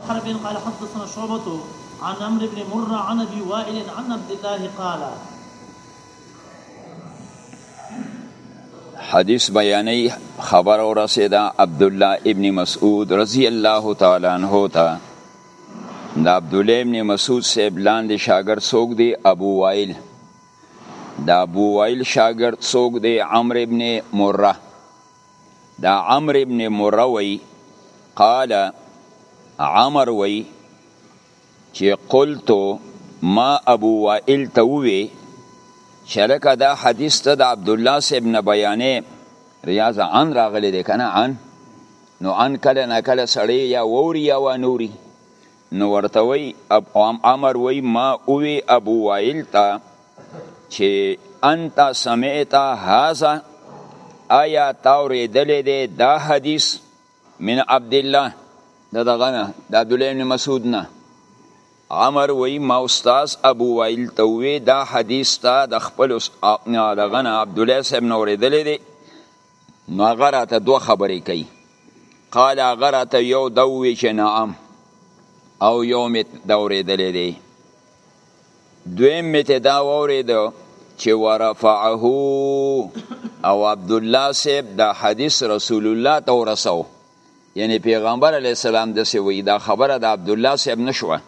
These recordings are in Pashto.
حرب قال حدثنا شعبة عن عمرو بن مرة عن ابي وائل عن عبد الله قال حدیث بیانی خبر او رسیده عبدالله ابن مسعود رضی الله تعالی عنه تا دا عبدالله ابن مسعود سیب لاندې شاگرد سوک دی ابو وائل دا ابو وائل شاگرد سوک دی عمر ابن مره دا عمر ابن مره وی قال عمر وی چې قلت ما ابو وائل ته وی چې لکه دا حدیث ته د عبد الله صاحب نه بیانې ریاض عن راغلی دی کنه عن نو عن کله نه کله سړی یا ووري یا وانوري نو ورته وی ابو عمر وی ما اوی ابو وائل تا چې انت سمعت هذا آیا تاوری دلی دی دا حدیث من عبد الله دا دغه نه دا عبد الله بن مسعود نه عمر وی ما استاد ابو وائل ته وی دا حدیث تا د خپل دغه نه عبد الله صاحب نو اوریدلی دی نو هغه راته دوه خبرې کوي قال هغه راته یو دا ووی چې نعم او یو مې دا اورېدلی دی دویم مې ته دا واورېده چې ورفعه او عبدالله صاحب دا حدیث رسول الله ته ورسو یعنی پیغمبر علیه السلام داسې وایي دا خبره د عبدالله صاحب نشوه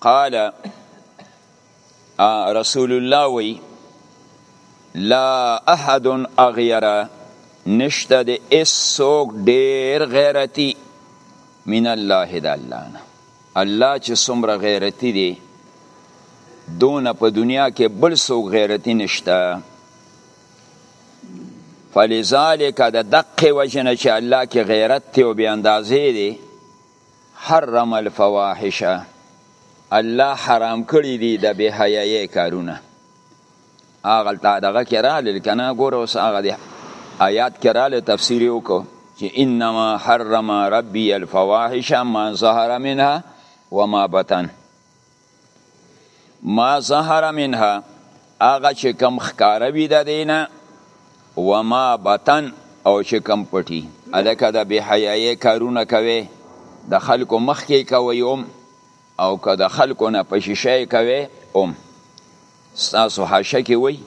قال رسول الله وی لا احد اغیر نشته د اسوک ډیر غیرتی من الله د الله نه الله چې څومره غیرتی دی دونه په دنیا کې بل څوک غیرتی نشته فلذالک د دقه وجنه چې الله کې غیرت ته او بی اندازې دی حرم الفواحش الله حرام کړی دی د بی حیاي کارونه هغه تا دغه کرا لکنه ګور اوس هغه دی آیات کرا له تفسیر وکړو چې انما حرم ربي الفواحش ما ظهر منها وما بطن ما ظهر منها هغه چې کم ښکاره وي د دینه وما بطن او چې کم پټي الکه د بې حیایې کارونه کوي د خلکو مخ کې کوي هم او که د خلکو نه په شیشه کوي هم ستاسو حاشیه کې وایي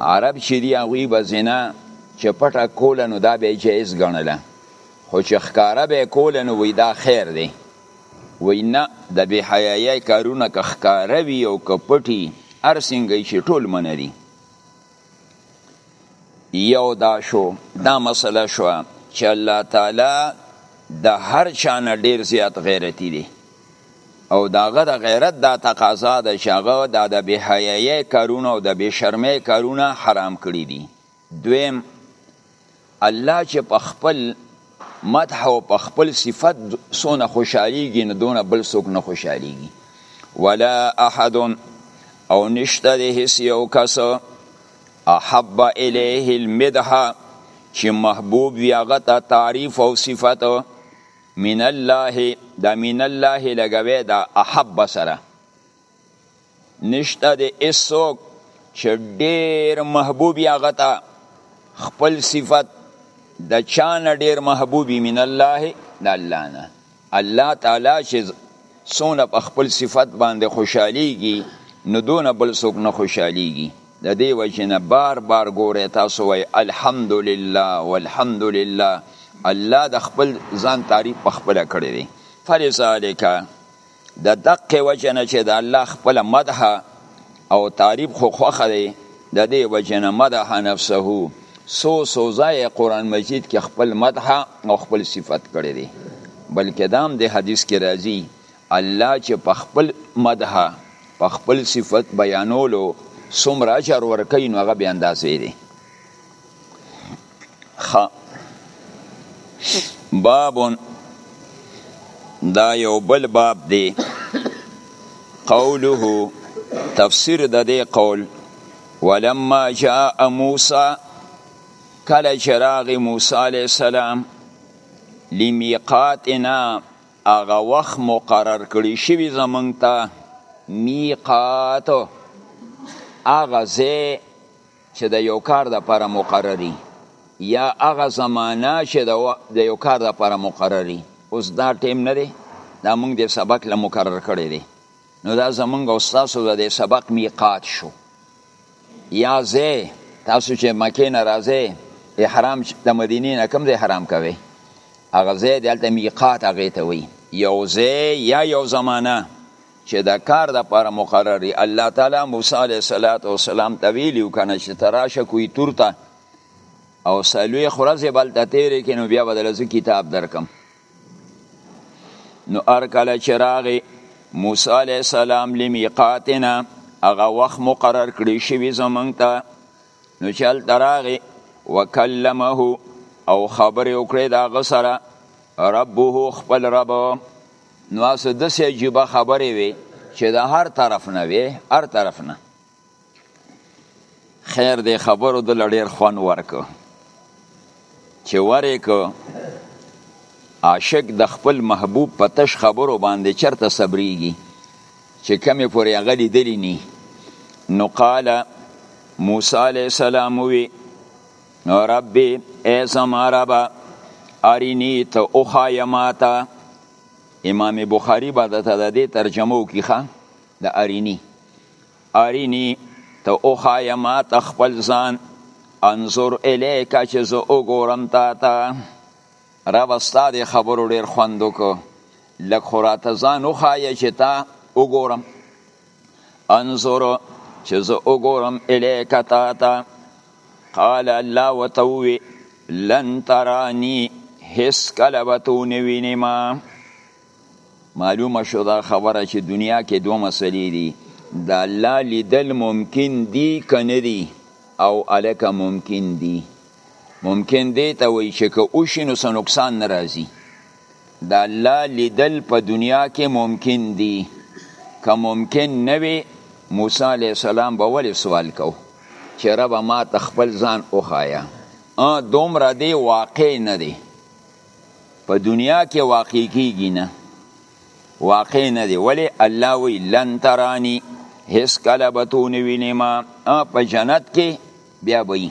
عرب چې دي هغوی به زنا چې پټه کوله نو دا به یې جایز ګڼله خو چې ښکاره به یې کوله نو وایي دا خیر دی وایي نه د بېحیایۍ کارونه که ښکاره وي او که پټي هر څنګه چې ټول منع دي یو دا شو دا مسله شو چې الله تعالی د هر چا نه ډیر زیات غیرتی دی او داغه د دا غیرت دا تقاضا ده چې هغه د د بهایي کارونه او د بشرمۍ کارونه حرام کړی دي دویم الله چې په خپل مدح او په خپل صفت سونه خوشحالیږي نو دونه بل څوک نه خوشحالیږي ولا احد او نشته د هیڅ یو کس احب الیه المدح چې محبوب وي هغه ته تعریف او صفت من الله دا من الله لګوي دا احب سره نشته د اسوک چې ډیر محبوبي هغه ته خپل صفت د چا نه ډیر محبوبي من الله د الله نه الله تعالی چې څونه په خپل صفت باندې خوشحالیږي نو دونه بل څوک نه خوشحالیږي د دې وجې نه بار بار ګورې تاسو وای الحمدلله والحمدلله الله د خپل ځان تعریف په خپله کړی دی فلذلک د دقه وجه نه چې د الله خپل مدح او تعریف خو خوخه دی د دې وجه نه مدح نفسه سو سو ځای قرآن مجید کې خپل مدح او خپل صفت کړی دی بلکې دام د حدیث کې راځي الله چې په خپل مدح په خپل صفت بیانولو څومره اجر ورکوي نو هغه بې اندازې دی خا بابون دا یو بل باب دی قوله تفسیر د دې قول ولما جاء موسی کله چراغ موسی علی السلام لمیقاتنا هغه وخت مقرر کړی شوی زمونږ ته میقات هغه ځای چې د یو کار د پر مقرري یا هغه زمانہ چې د یو کار د پر مقرري اوس دا ټیم نه دی دا موږ د سبق له مقرر کړی دی نو دا زمونږ او تاسو د سبق میقات شو یا زه تاسو چې مکه نه راځئ احرام د مدینې نه کوم ځای حرام کوي هغه ځای دلته میقات هغه ته وي یو ځای یا یو زمانہ چې د کار د پاره مقرر دی الله تعالی موسی علیه السلام ته ویلیو کنه چې تراشه کوی تور ته او سلوی خورزه بل ته تیرې کې نو بیا بدل زه کتاب درکم نو ار کله چې راغی موسی علیه السلام لمیقاتنا هغه وخت مقرر کړی شوی زمونږ ته نو چې هلته راغی وکلمه او خبرې وکړې د هغه سره ربه خپل رب نو اسه دسه عجیبه خبرې وي چې د هر طرف نه وي هر طرف نه خیر دې خبرو د لړیر خوان ورکو چې ورې کو عاشق د خپل محبوب په تش خبرو باندې چرته صبرېږي چې کمې پورې هغه لیدلی نی نو قال موسی علیه السلام وی رب ای زما رب ارینی ته اوخای ماتا امام بخاری با دته د دې ترجمه وکیخه د ارینی ارینی ته اوخای ماتا خپل ځان انظر الیک چې زه وګورم تا ته رب استاد خبرو ډیر خوند وکړو لکه خو راته ځان وخایه چې تا وګورم انظر چې زه وګورم الیک تا ته قال الله وتوي لن ترانی هیڅ کله به تو نه وینې ما معلومه شو دا خبره چې دنیا کې دوه مسلې دي د الله لیدل ممکن دي که نه دي او الکه ممکن دي ممکن دی ته وایي چې که وشي نو څه نقصان نه راځي د الله لیدل په دنیا کې ممکن دي که ممکن نه وي موسی علیه السلام به ولې سوال کو چې ربه ما ته خپل ځان وښایه دومره دی واقع نه دی په دنیا کې واقع کیږي نه واقع نه دی ولی الله وی لن ترانی هیڅ کله به تو نه وینې ما په جنت کې بیا به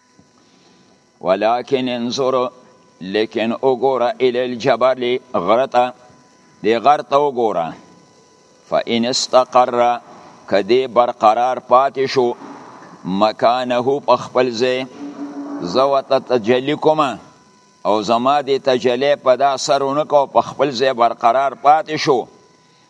ولكن انظر لیکن وګوره ال الجبل غرتا دی غرتا وګوره فإن استقر کدی برقرار پاتې شو مکانه په خپل ځای زوت تجلی کومه او زما دی تجلی په دا سرونه کو په خپل ځای برقرار پاتې شو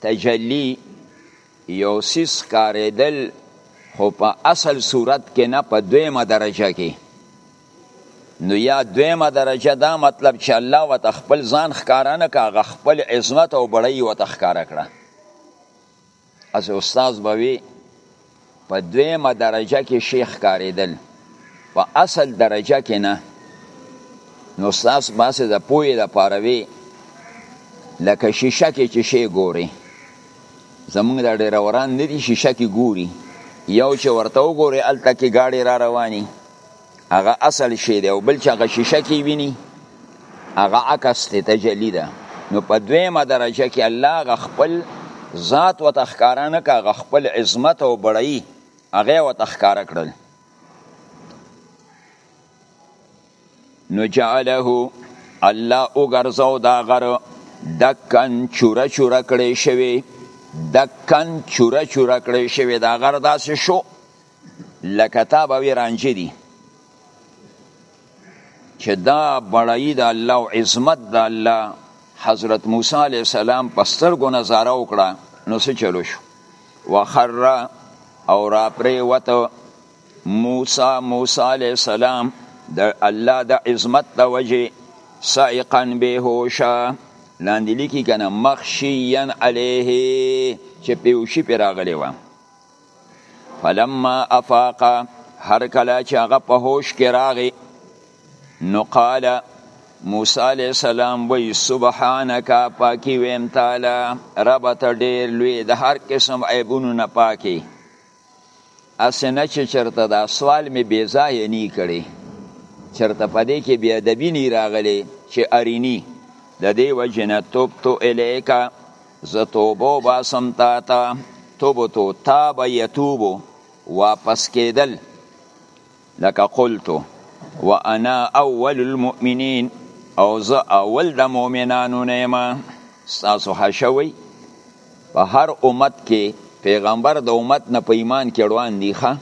تجلی، یو څیز ښکارېدل خو په اصل صورت کې نه په دویمه درجه کې نو یا دویمه درجه دا مطلب چې الله وته خپل ځان ښکارا نه کاغه خپل عظمت او بړی وته ښکارا کړه از استاد بوي په دویمه درجه کې شیخ ښکارېدل په اصل درجه کې نه نو ساس باسه د پوی د پاروي لکه شیشه کې چې شی ګوري زمونږ د ډیر وران نه دي شیشه کې ګوري یو چې ورته وګوري الته کې گاډي را رواني هغه اصل شی دی او بل چې هغه شیشه کې ویني هغه عکس ته تجلی ده نو په دویمه درجه کې الله هغه خپل ذات و تخکاره نه که هغه خپل عظمت او بړی هغه و تخکاره کړل نو جعله الله وګرځاو دا غر دکن چوره چوره کړی شوی دکن چوره چوره کړی شوی دا غر داسې شو لکه تا به وی رانجه دي چې دا بړی د الله او عظمت د الله حضرت موسی علی السلام په سترګو نظاره وکړه نو څه چلو شو وخر او را پرې وته موسی موسی علی السلام د الله د عظمت د وجه سائقا به هوشا لاندې لیکي کنه مخشیان علیه چې پیوشي پر راغلی و فلما افاق هر کله چې هغه په هوش کې راغی نو قال موسی علیہ السلام وی سبحانك پاکی ویم تعالی رب ته ډیر لوی د هر قسم عیبونو نه پاکی اسنه چې چرته دا سوال می بی ځای نه کړي چرته پدې کې بی ادبی نه راغلي چې ارینی د دې وجنه توب تو الیکا زه توبه وباسم تا ته توبتو تاب یتوبو واپس کېدل لکه قلتو وانا اول المؤمنین او زه اول د مؤمنانو نه یم ستاسو حشوي په هر امت کې پیغمبر د امت نه په ایمان کې روان دی ښه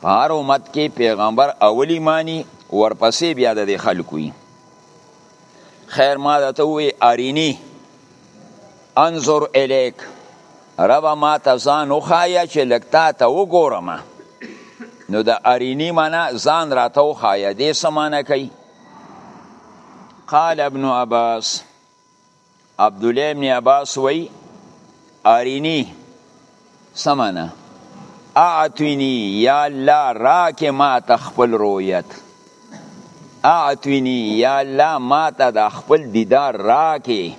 په هر امت کې پیغمبر اول ایمانی ورپسې بیا د خلکو خیر ما ده ته وی ارینی انظر الیک رب ما ته ځان وخایه چې لږ تا ته وګورم نو د ارینی معنا ځان راته وخایه دې څه معنا کوي قال ابن عباس عبدالله ابن عباس وی ارینی سمانا اعتوینی یا الله راک ما تخپل رویت اعتوینی یا الله ما تا دا خپل دیدار راکی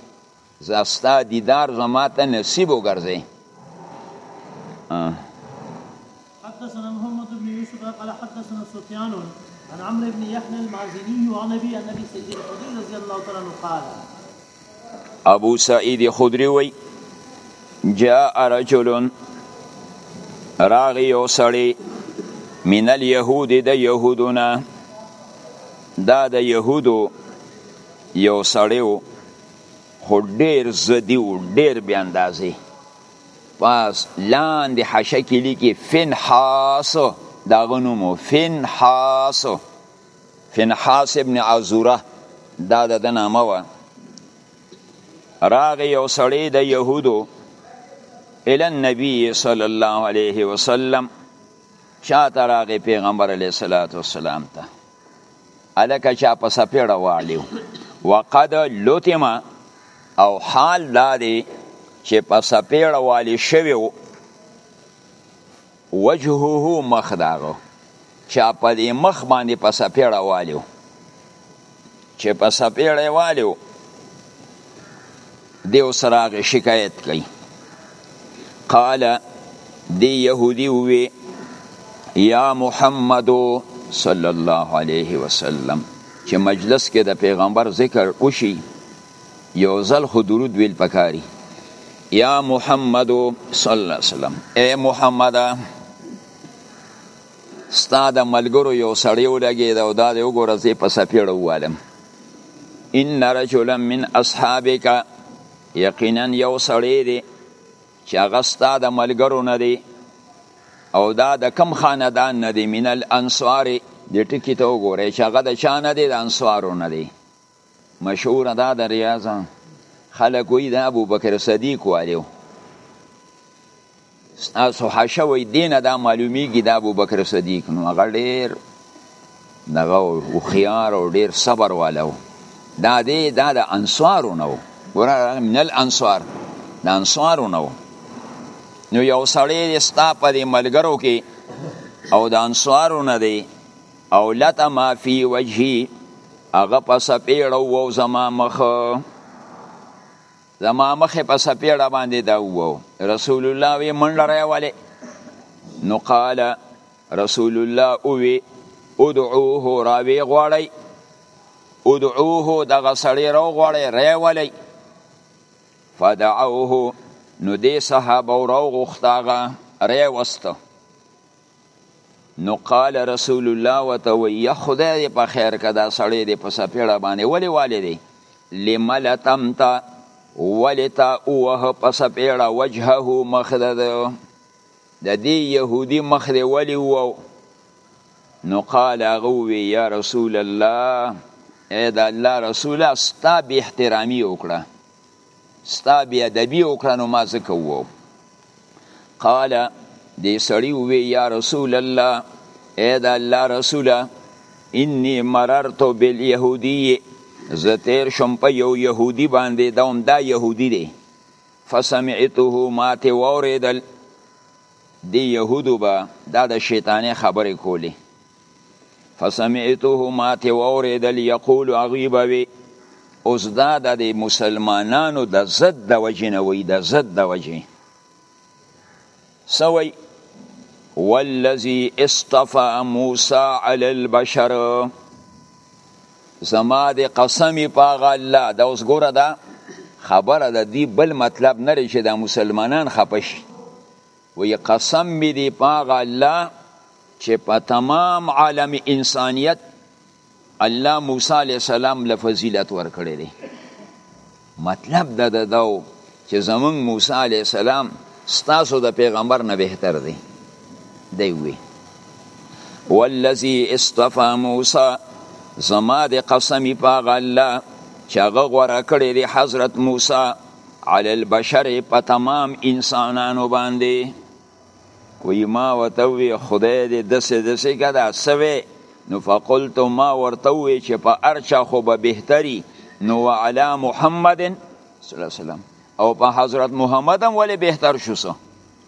زستا دیدار زما تا نصیب و گرزی آه حدثنا محمد بن يوسف قال حدثنا سفيان عن عمرو بن يحيى المازني عن ابي عن ابي سعيد الخدري رضي الله تعالى عنه قال ابو سعيد خدري وي جاء رجل راغي یو سړی من اليهود د يهودنا دا د يهودو یو سړی خو ډیر زدی و ډیر بی اندازې پس لاندې حاشیه کې لیکي فنحاس دا غنومو فنحاس فنحاس ابن عزوره دا د نامه و راغ یو سړی د يهودو ال النبي صلی الله علیه وسلم چاته راغی پیغمبر علیه الصلاۃ والسلام ته هلکه چا په سپېړه واړیو وقد لطم او حال دا دی چې په سپېړه والی شوی وجهه مخ داغه چا په دې مخ باندې په سپېړه والیو چې په سپېړې والو دیو سراغ شکایت کوي قال دی يهودي وي یا محمد صلی الله علیه وسلم چې مجلس کې د پیغمبر ذکر وشي یو ځل خو درود ویل پکاري یا محمد صلی الله علیه وسلم اے محمد ستا د ملګرو یو سړی ولګېده او دا دی وګوره زه په سپېړه ووالم ان رجلا من اصحابک یقینا یو سړی دی چې هغه ستا د ملګرو نه دی او دا د کم خاندان نه دی من الانصار دې ټکي ته وګورئ چې هغه د چا نه دی د انصارو نه دی مشهور دا د ریاض خلک وی دا ابو بکر صدیق والیو تاسو حشه وی دینه دا معلومیږي دا ابو بکر صدیق نو هغه ډیر دغه او خيار او ډیر صبر والو دا دې دا د انصارو نو ګور من الانصار د انصارو نو نو یو سړی ستا په دې ملګرو کې او د انصارو نه دی او لته ما فی وجهی هغه په سپیړه وو زما مخ زما مخ په سپیړه باندې دا وو رسول الله وی منډه راواله نو قال رسول الله او وی ادعوه راوی غواړی ادعوه دغه سړی را غواړی راواله فدعوه نو دې صحابه را غختاغه ری وسته نو قال رسول الله وته وی یا خدای دې په خیر که دا سړی دې په سپېړه باندې ولې والې دی لمل تمتا ولې تا اوه په سپېړه وجهه مخ د د دې يهودي مخ دې ولې وو نو قال هغه وی یا رسول الله اې دا الله رسوله ستا به احترامي وکړه ستا بی ادبی وکړه نو ما ځکه وو قال دی سړی وی یا رسول الله اے دا الله رسوله انی مررت بالیهودی زه تیر شم په یو یهودی باندې دا هم دا یهودی دی فسمعته ما ته واوریدل دی یهودو به دا د شیطانې خبرې کولې فسمعته ما ته واوریدل یقول هغوی به وي اوس دا د مسلمانانو د ضد د وجې نه وي د ضد د وجې سوی والذي اصطفى موسى على البشر زما د قسمی پاغه الله دا اوس ګوره دا خبره د دی بل مطلب نه لري چې د مسلمانان خپش وی قسم می دی په هغه الله چې په تمام عالم انسانیت الله موسی علیه السلام له فضیلت ورکړی دی مطلب دا ده دا چې زمون موسی علیه السلام ستاسو د پیغمبر نه بهتر دی دی وی والذي اصطفى موسی زما د قسمی په الله چې هغه غوړه کړی دی حضرت موسی علی البشر په تمام انسانانو باندې وی ما وته وی خدای دې دسه دسه کدا سوي نو فقلت ما ورته وی چې په ارچا خو به بهتري نو وعلى محمد صلی الله علیه وسلم او په حضرت محمد هم ولې بهتر شو سو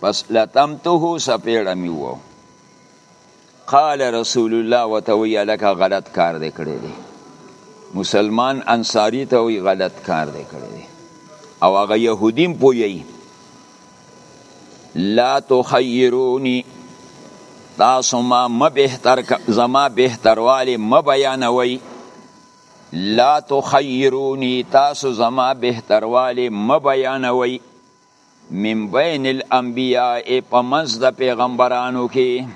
پس لطمته سپیړه می وو قال رسول الله وتوی لك غلط کار دی کړی دی مسلمان انصاری ته وی غلط کار دی کړی دی او هغه يهودیم پوی لا تخيروني تاسو ما ما بهتر زما بهتروالی ما بیانوي لا تخيروني تاسو زما بهتروالی ما بیانوي من بین الانبیاء په منځ د پیغمبرانو کې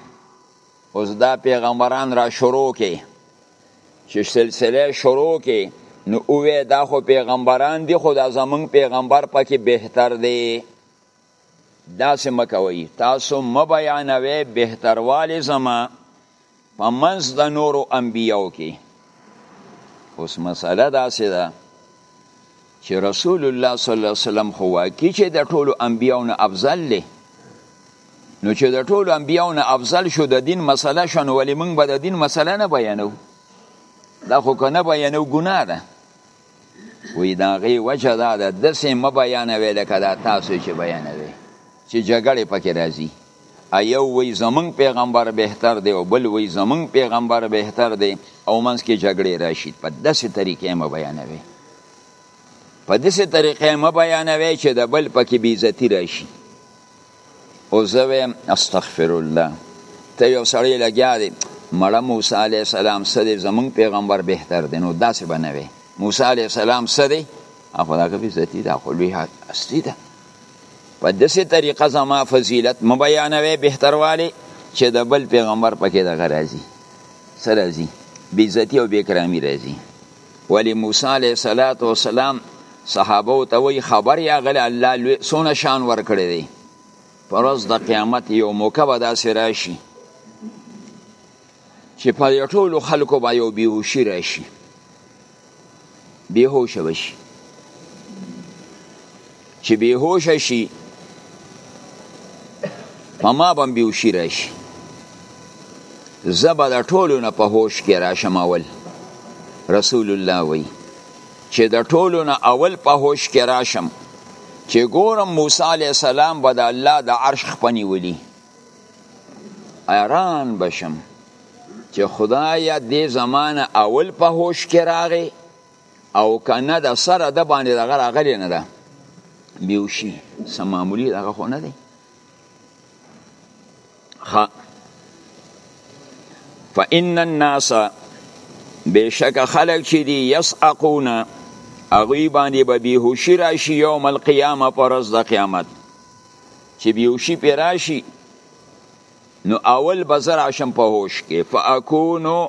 اوس دا پیغمبران را شروع کې چې سلسله شروع کې نو اوه دا خو پیغمبران دي خو دا زمونږ پیغمبر پکې بهتر دی داسې مکوي تاسو مبیانوي بهتروالی زما په منځ د نورو انبیاو کې اوس مسله داسې ده چې رسول الله صلی الله علیه وسلم خو واقعي چې د ټولو انبیاو نه افضل دی نو چې د ټولو انبیاو نه افضل شو د دین مسله شو نو ولې موږ به د دین مسله نه بیانو دا خو که نه بیانو ګناه ده وی دا غي وجه دا ده د سه م بیان وی لکه دا تاسو چې بیان وی چې جګړه پکې راځي ایو وی زمون پیغمبر بهتر دی او بل وی زمون پیغمبر بهتر دی او منځ کې جګړه راشي په داسې طریقې م بیان وی په داسې طریقې م بیان وی چې د بل پکې بیزتی راشي او زه ویم استغفر الله ته یو سړی لګیا دی مړه موسی علی السلام سره زمون پیغمبر بهتر دی نو داسې بنوي موسی علی السلام سره هغه دا کوي ذاتی دا خو لوی هستی ده په داسې طریقه زما فضیلت مبیانوي بهتروالی چې د بل پیغمبر پکې د غرازي سره زی بیزتی او بیکرامی راځي ولی موسی علیه الصلاۃ والسلام صحابه ته وی خبر یا غل الله لوی سونه شان ور کړی دی پرز د قیامت یو موقع به داسې راشي چې په ټولو خلکو به یو بیهوشي راشي بیهوشه بشي چې بیهوش شي په ما بم بیوشي راشي زبا د ټولو نه په هوش کې راشم اول رسول الله وی چې د ټولو نه اول په هوش کې راشم چې ګورم موسی علی السلام به د الله د عرش خپنی ولي ایران بشم چې خدای دې زمانه اول په هوش کې راغی او کنه د سره د باندې دغه راغلی نه ده بیوشي سم معمولی دغه خو نه دی خ فإن الناس بشک خلق چې دی یسعقون اغوی باندې به بیهوشی راشي یوم القیامه پرز د قیامت چې بیهوشی پی راشي نو اول بزر عشم په هوش کې فاکونو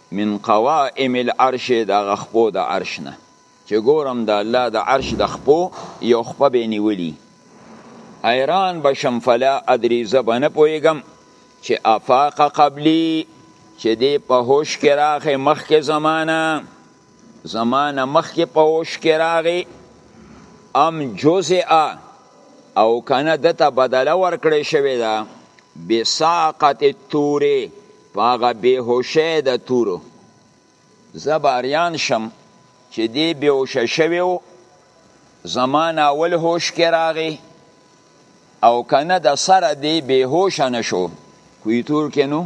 من قوائم العرش دغه خپو د عرش نه چې ګورم د الله د عرش د خپو یو خپه به نیولی ایران بشم فلا ادری زبنه پویګم چې افاق قبلی چې دی په هوش کې راغې مخکې زمانہ زمانہ مخکې په هوش کې راغې ام جزئا او کنه دته بدله ورکړې شوې ده بساقت التوره په هغه بېهوشۍ د تورو زه به اریان شم چې دی بېهوشه شوی و زما نه اول هوش کې راغی او که نه د سره دی بېهوشه نه شو کوی تور کې نو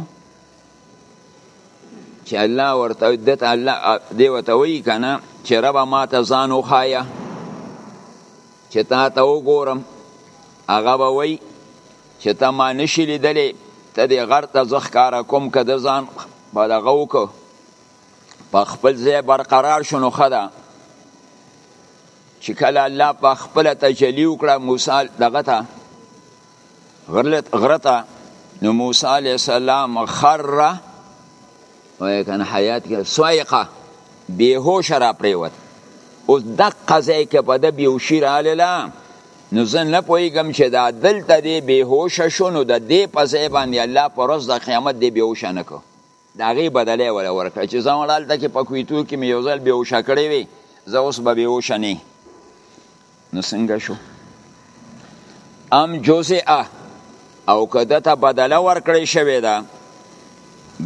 چې الله ورته دته الله دی وته وی کنه چې رب ما ته ځان وخایا چې تا ته وګورم هغه به وی چې ته ما نشي لیدلی ته دې غر ته زه ښکاره کوم که ده ځان په دغه وکړو په خپل ځای برقرار شو نو ښه ده چې کله الله په خپله تجلی وکړه موسی دغه ته غره ته نو موسی علیه السلام خره وایي که نه حیات کې سوایقه بېهوشه راپرېوت اوس دقه ځای کې په ده بېهوشي راغله نو زه نه پوهیږم چې دا دلته دی بېهوشه شو نو د دې په ځای باندې الله په ورځ د قیامت دی بېهوشه نه کړو د هغې بدله یې وله ورکړه چې زه وړه هلته کې په کویتو کې مې یو ځل بېهوشه کړی وې زه اوس به بېهوشه نه نو څنګه شو ام جزئه او که ده ته بدله ورکړی شوې ده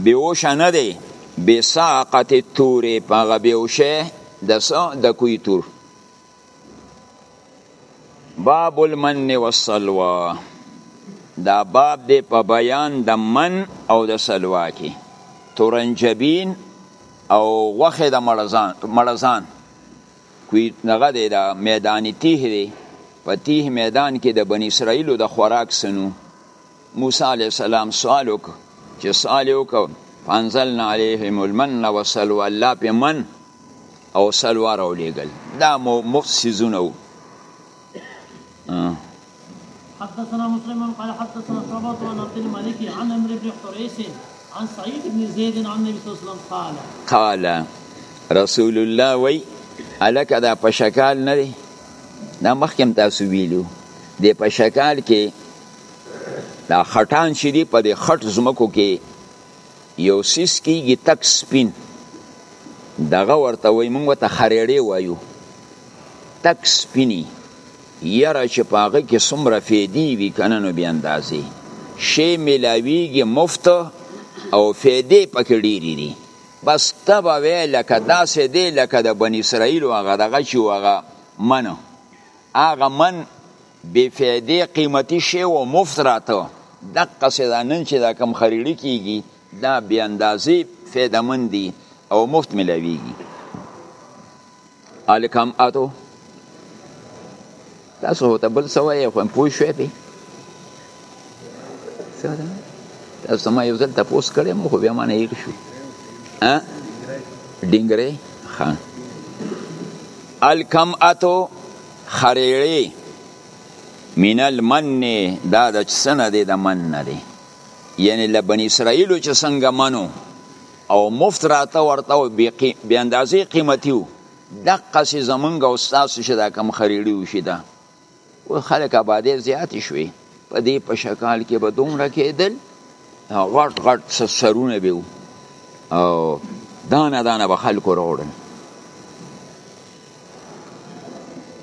بېهوشه نه دی بساقت تورې په هغه بېهوشه د د کوی تور باب المن والسلوى دا باب دی په بیان د من او د سلوا کې تورنجبین او غوښه د مړزان مړزان کوی نغه دی دا میدان تیه دی په تیه میدان کې د بنی اسرائیل د خوراک سنو موسی علیه السلام سوال وکړ چې سوال یې وکړ فانزلنا علیهم المن وسلوا الله په من او سلوا راولېږل دا مو مفت سیزونه وو حدثنا مسلم قال حدثنا شعبة عن عبد الملك عن عمرو بن حريث عن سعيد بن زيد عن النبي صلى الله عليه وسلم قال قال رسول الله وی الک دا په شکال نه دی دا مخکې تاسو ویلو د په شکال کې دا خټان چې دی په دې خټ زمکو کې یو سیس کیږي تک سپین دغه ورته وای مونږ ته خریړې وایو تک سپینی یره چې پاغه کې څومره فیدی وی کنه نو بیا اندازې شی ملاویږي مفت او فیدې پکې ډېری دي بس تبا وی لکه داسې دی لکه د بنی اسرائیل هغه دغه چې هغه منو هغه من بی فیدی قیمتی شی و مفت راته دقه سه دا نن چې دا کم خریړی کیږي دا بی اندازې فیده من دی او مفت ملاویږي الکم اتو تاسو ته بل سوای خو پوه شوې پی تاسو ما یو ځل تاسو کړې مو خو بیا ما نه هیر شو ا ډینګره خان الکم اتو خریړې من المن دا د څنه دی د من نه دی یعنی لبن اسرائیلو چې څنګه منو او مفت راته ورته او بی اندازې قیمتي وو دقه سي زمونږ او ستاسو چې دا کم خریړي وشي دا او خلک آبادې زیاتې شوې په دې په شکال کې به دومره کېدل غټ غټ سرونه به او دانه دانه به خلکو راوړل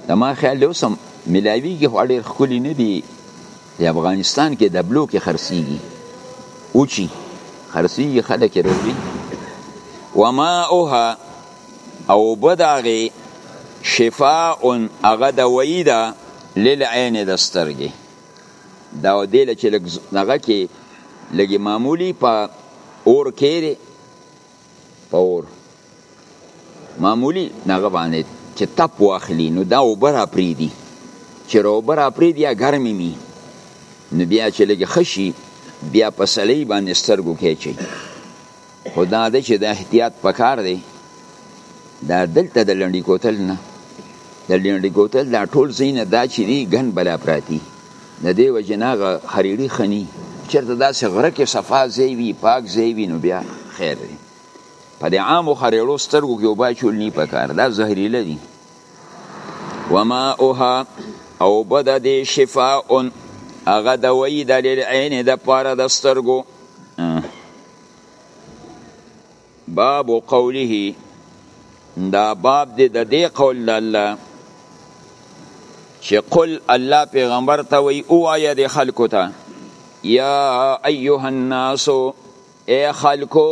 د ما خیال دی اوسم ملاویږي خو ډېر ښکلي نه دي د افغانستان کې د بلو کې خرڅېږي اوچی خرڅېږي خلک یې راوړي وماؤها او اوبه د هغې شفاء هغه دوایي ده للعین د سترګې دا دې له چې لږ دغه کې لږې معمولي په اور کېرې په اور معمولي دغه باندې چې تپ واخلي نو دا اوبه را پرېږدي چې اوبه را پرېږدي یا ګرمې مي نو بیا چې لږې ښه شي بیا په سلۍ باندې سترګو کې اچوي خو دا ده چې د احتیاط په کار دی دا دلته د لنډي کوتل نه د لنډي کوتل دا ټول زینه دا چې دی ګن بلا پراتی د دې وجه نه خریړي خني چېرته داسې غره کې صفا ځای وي پاک ځای وي نو بیا خیر دی په دې عامو خریړو سترګو کې اوبه چول نه پکار دا زهریله دي وما اوها او بد دې شفاء هغه دوی د لعین د پاره د سترګو باب قوله دا باب دی د دې قول د الله چې قل الله پیغمبر ته وی اوایا د خلکو ته یا ایها الناس اے خلکو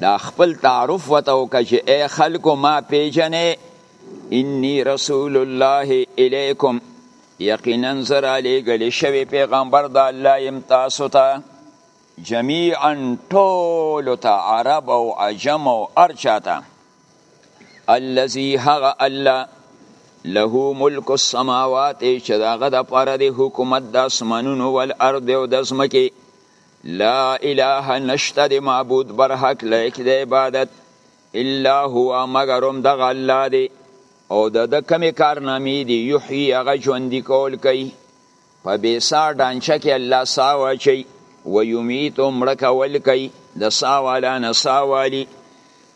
دا خپل تعارف وته وکړه چې اے خلکو ما پیژنې انی رسول الله الیکم یقینا زه رالیږل شوی پیغمبر د الله یم تاسو ته جميعا ټول ته عرب او عجم او ارچاته الذي هغه الله له ملک السماوات چې داغه د پاره د حکومت د اسمانونو ول ارض او د زمکه لا اله نشته د معبود بر حق لایق د عبادت الا هو مګر هم دغه الله دی او د د کمی کارنامی دی یحیی هغه ژوندی کول کوي په بې سا ډانچه کې الله سا واچي و یمیت او مړه کول کوي د سا والا نه سا والي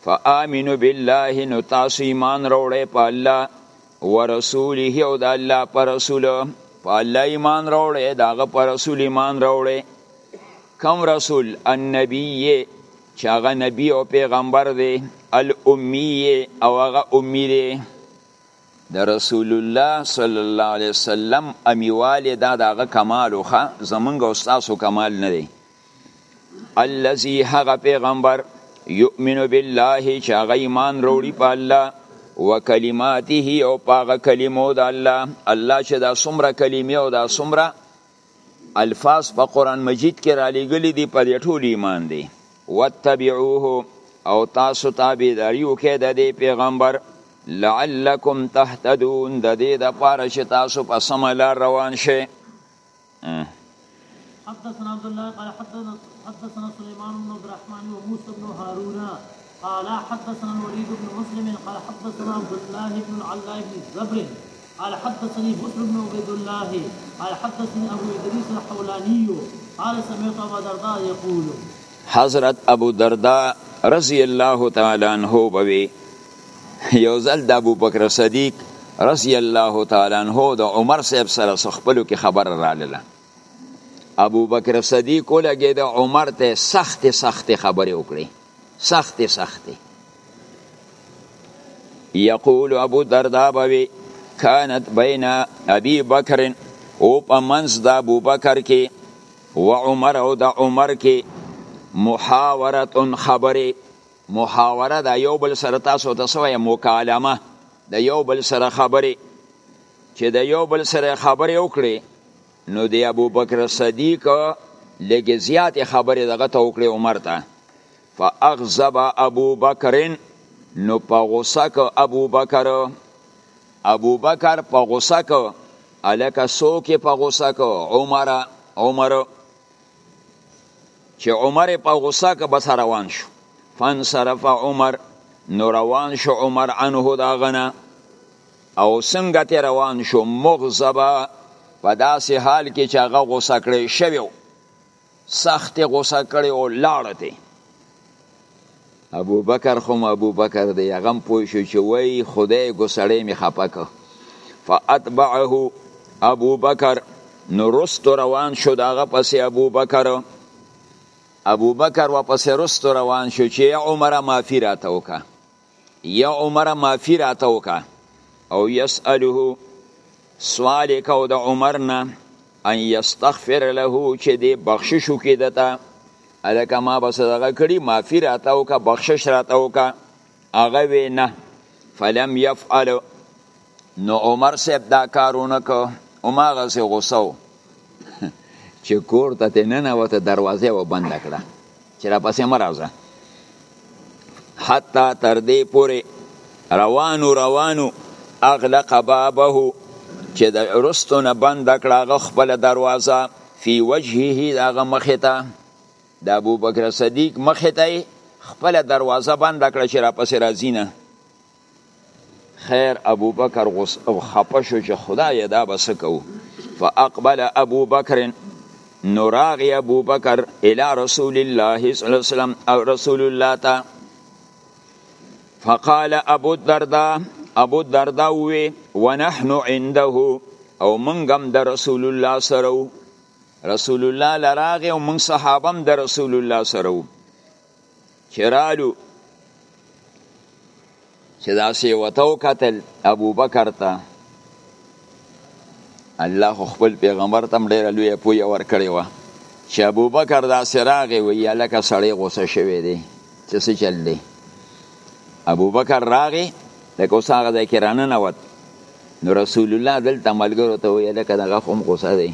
فآمنو بالله نو تاسو ایمان راوړی په الله ورسوله او د الله پر رسول په الله ایمان راوړی داغه پر رسول ایمان راوړی کم رسول النبی چې هغه نبی او پیغمبر دی الامی او هغه امی دی د رسول الله صلی الله علیه وسلم امیواله دا دغه کمال خو زمونږ او تاسو کمال نه دی الذي هغه پیغمبر یؤمن بالله چې هغه ایمان وروړي په الله وکلماته او پاغه کلمو د الله الله چې دا څومره کلمې او دا څومره الفاظ په قران مجید کې را لېږلي دي په دې ټول ایمان دی واتبعوه او تاسو تابعداري وکړئ د دې پیغمبر لعلکم تهتدون د دې د پاره چې تاسو په سم لار روان شئ حدثنا عبد الله قال حدثنا سليمان بن عبد الرحمن وموسى بن هارون قال حدثنا الوليد بن مسلم قال حدثنا عبد الله بن العلاء بن الزبر قال حدثني بكر بن عبيد الله قال حدثني ابو ادريس الحولاني قال سمعت ابا درداء يقول حضرت ابو درداء رضی الله تعالی عنہ بوي یو ځل د ابو بکر صدیق رضی الله تعالی عنہ د عمر صاحب سره خپلو کې خبر رااله ابو بکر صدیق ولګې د عمر ته سخت سخت خبرې وکړي سخت سخت یقول ابو دردا بوي كانت بين ابي بکر او په منځ د ابو بکر کې و عمر او د عمر کې محاوره خبره محاوره د یو بل سره تاسو ته سوې مکالمه د یو بل سره خبره چې د یو بل سره خبرې وکړي نو د ابوبکر صدیق لږې زیاتې خبرې دغه ته وکړې عمر ته فاغضب ابوبکر نو په غوسه که ابوبکر ابوبکر په غوسه که الکه څوک په غوسه که عمر عمر چې عمر په غوسه که بس روان شو فانصرف عمر نو روان شو عمر عنه دا غنه او څنګه ته روان شو مغضبا په داسې حال کې چې هغه غوسه کړی شوی و سخت غوسه کړی او لاړ دی ابو بکر خو ابو بکر دی هغه هم پوه شو چې وای خدای ګسړی مې خپه که فاتبعه ابو بکر نو رستو روان شو داغه پسې ابو بکر ابو بکر و پسې رستو روان شو چې عمره معافي راته وکړه یا عمر معافی راته وکا او یسأله سوال کو د عمر نه ان یستغفر له چې دی بخشش وکړي دته الکه ما بس دغه کړي معافی راته وکا بخشش راته وکا هغه وی نه فلم یفعل نو عمر صاحب دا کارونه کو هماغه سه غوسه و چې کور ته ته نه نوته دروازه و بند کړه چې را پسې مرزه حتی تر دې پورې روانو روانو اغلق بابه چې د رستو نه بند کړه هغه خپل دروازه فی وجهه هغه مخ ته د ابوبکر صدیق مخ ته خپل دروازه بند کړه چې را پسې راځینه خیر ابو بکر غوس او خپه شو چې خدای دا به څه کوو فاقبل ابو بکر نو راغی ابو بکر الی رسول الله صلی الله علیه وسلم او رسول الله تا فقال ابو الدرداء ابو الدرداء وی ونحن عنده او منګم د رسول الله سره رسول الله لراغه او من صحابم د رسول الله سره چې رالو چې داسې وته وکتل ابوبکر ته الله خو خپل پیغمبر ته هم ډېره لویه پوهه ورکړې وه چې ابوبکر داسې راغی وایي هلکه سړی غوسه شوی دی چې څه چل دی ابوبکر راغی لکه اوس هغه ځای کې راننوت نو رسول الله دلته ملګرو ته ویل لکه دغه هم غوسه دی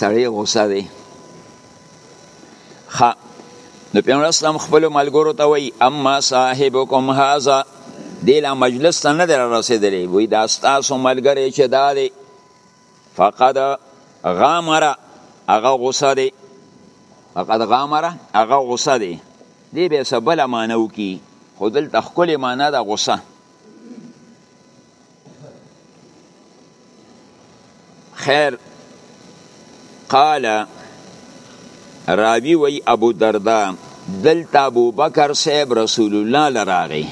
سړی غوسه دی خا نو پیغمبر اسلام خپل ملګرو ته وای اما صاحبکم هاذا دلا مجلس ته نه رسیدلی وای دا تاسو ملګری چې دا دی فقد غامره هغه غوسه دی فقد غامره هغه غوسه دی دی به سبله مانو کی خودل تخکل معنا د غوسه خیر قال راوی وی ابو دردا دلته ابو بکر صاحب رسول الله لراغی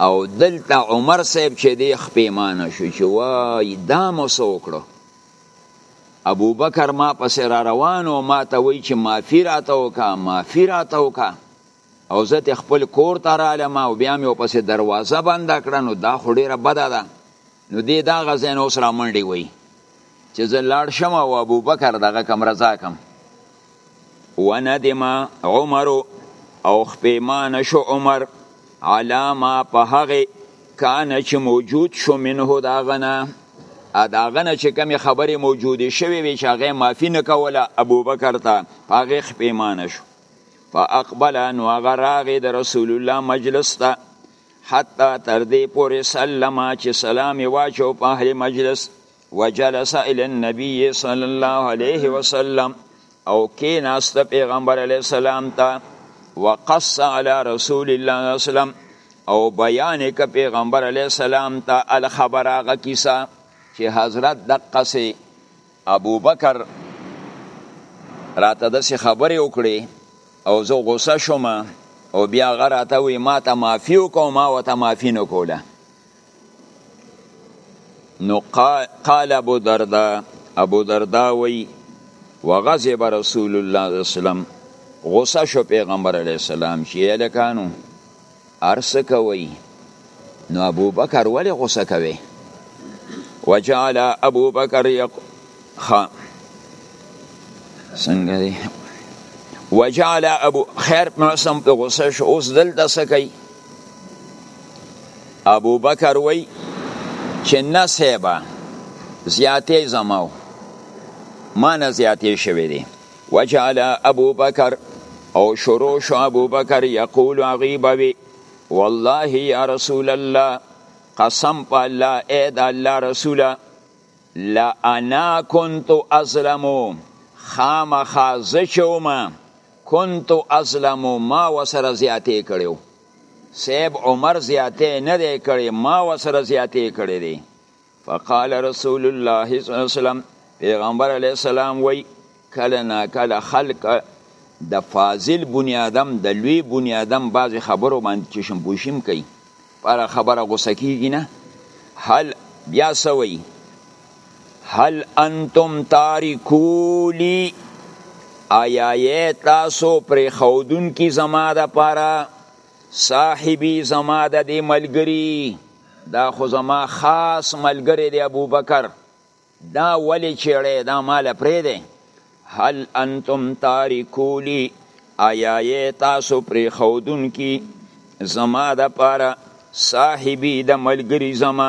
او دلته عمر صاحب چې دی خپېمانه شو چې وای دا مو څه وکړو ابو بکر ما پسې را روان او ما ته وایي چې معافي راته وکړه معافي راته وکړه او زه ته خپل کور ته رالم او بیا مې پسې دروازه بنده کړه نو دا خو ډیره بده ده نو دې دا غزین اوس را منډې وای چې زه لاړ شم او ابو بکر دغه کم رضا کم وندم عمر او خپېمان شو عمر علاما په هغه کان چې موجود شو منه دا غنا دا غنا چې کمی خبره موجوده شوی وي چې هغه معافي نه کوله ابو بکر ته هغه خپېمان شو فاقبل نو هغه راغی د رسول الله مجلس ته حتی تر دې پورې سلم چې سلام یې واچو په اهل مجلس وجلس الى النبي صلی الله علیه وسلم او کیناست پیغمبر علیه السلام ته وقص علی رسول الله صلی الله علیه وسلم او بیان ک پیغمبر علی السلام ته الخبر هغه کیسه چې حضرت دقه سي ابوبکر راته داسې خبرې وکړې او زه غوسه شوم او بیا هغه راته وی ما ته معافي وکړه ما ورته معافي نه کوله نو قال ابو دردا ابو دردا وی وغضب رسول الله صلی الله علیه وسلم غوسه شو پیغمبر علیه السلام چې الکانو هرڅه کوئ نو ابو بکر ولی غصه کوي وجعل ابو بکر یق خا څنګه دی وجعل ابو خیر معصم په غصه شو اوس دلته سکی ابو بکر وی چې نه سیبا زیاتې زماو ما نه زیاتې شوې دي وجعل ابو بکر او شروع شو ابو بکر یقول غیبوی والله یا رسول الله قسم په الله اې د الله رسوله لا انا كنت ازلم خامخا زچوم كنت ازلم ما وسره زیاتې کړو سیب عمر زیاتې نه دی کړې ما وسره زیاتې کړې دی فقال رسول الله صلی الله علیه وسلم پیغمبر علیه السلام وی کله نا کله خلق د فاضل بنی آدم د لوی بنی آدم بعضی خبرو باندې چې شم پوشیم کوي پر خبره غوسه کیږي نه هل بیا سوی هل انتم تاریکولی آیا یې تاسو پر خودون کی زما د پاره صاحبي زما د دې ملګری دا خو زما خاص ملګری دی ابو بکر دا ولی چیړی دا مال پرې دی هل انتم تاریکولی آیا یې تاسو پرې خودون کی زما د پاره صاحبی د ملګری زما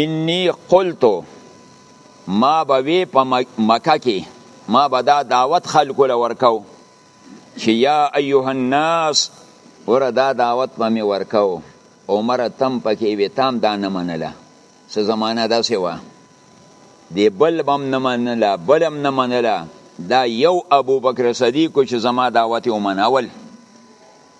انی قلتو ما به وی په مکه کې ما به دا دعوت خلکو له ورکاو چې یا ایها الناس ور دا دعوت په می ورکاو عمر تم پکې وی تام دا نه منله څه زمانہ دا سیوا دی بل بم نه منله بلم نه منله دا یو ابو بکر صدیق چې زما دعوت ومنول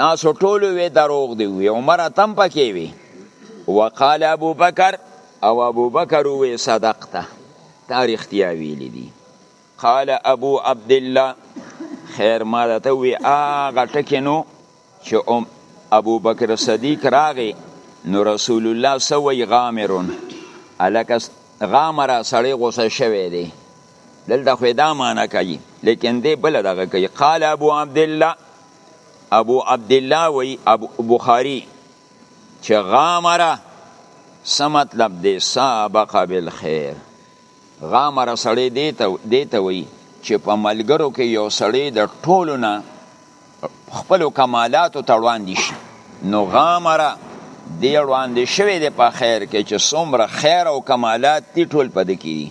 تاسو ټول وی دروغ دی وی عمر اتم پکې وی وقال ابو بکر او ابو بکر وی صدقته تاریخ تیا ویل دي قال ابو عبد الله خیر ما ته وی اغه ټکینو چې ام ابو بکر صدیق راغی نو رسول الله سوی غامرون الکس غامر سړی غوسه شوی دی دلته خو دا معنی کوي لیکن دی بل دغه کوي قال ابو عبد الله ابو عبدالله وی بخاری چه غامره څه مطلب دی سابق بالخیر غامره سړی دیته وی چه په ملګرو کې یو سړی د ټولو نه خپلو کمالاتو ته وړاندې شي نو غامره دی وړاندې شوی دی په خیر کې چې څومره خیر او کمالات دی ټول پد کې